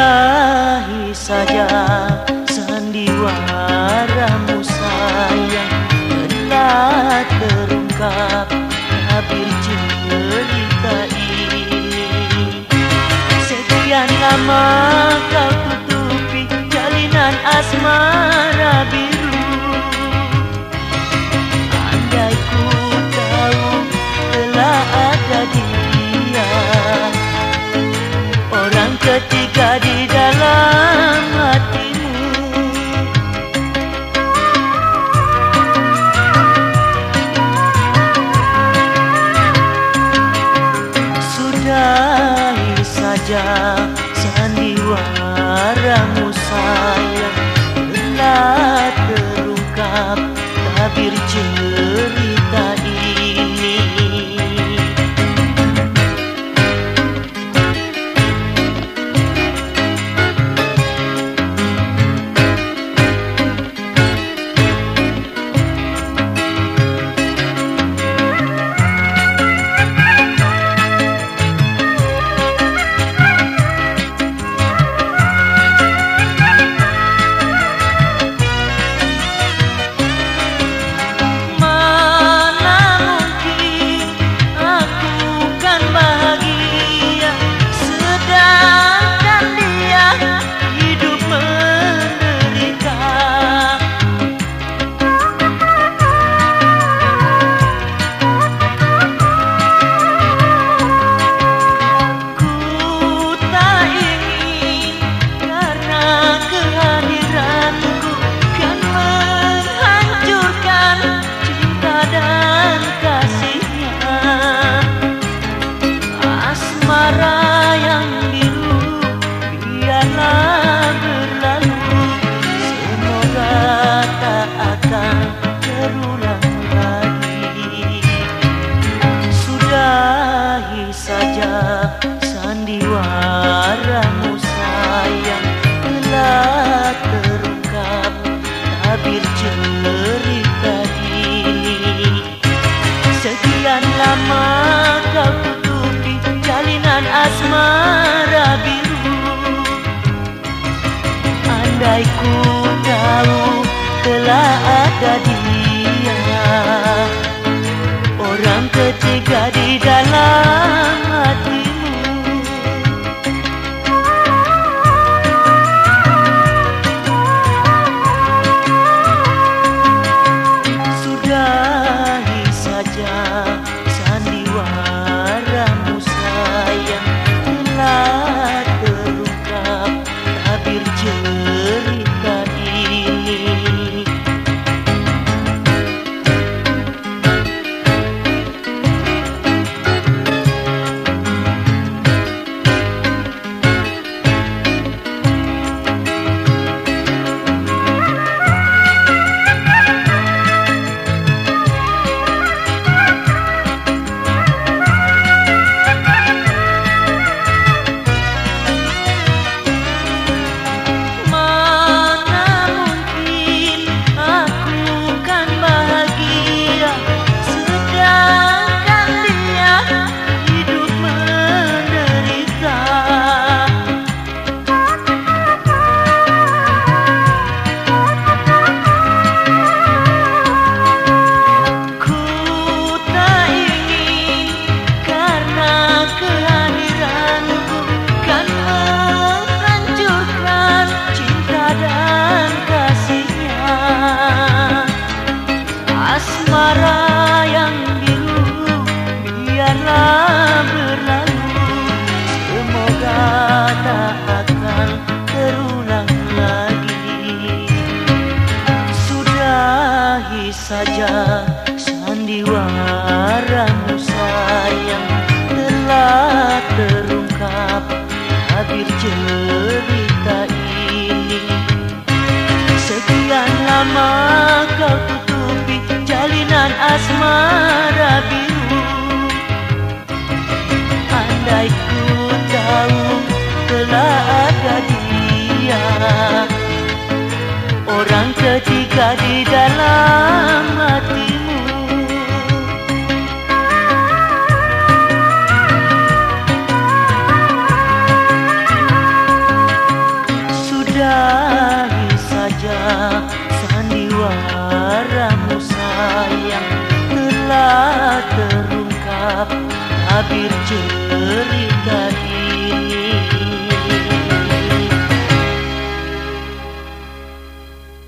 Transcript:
sudahi saja sandiwaramu sayang telah terungkap habis cerita ini. Sekian lama kau tutupi jalinan asmara di dalam hatimu. Sudahi saja sandiwaramu sayang. Telah terungkap tabir cerita ini terulang lagi Sudahi saja sandiwaramu sayang. Telah terungkap tabir cerita ini. Sekian lama kau tutupi jalinan asmara Orang ketiga di cerita ini Sekian lama kau tutupi jalinan asmara biru. Andai ku tahu telah ada dia. Orang ketiga di dalam Telah terungkap tabir cerita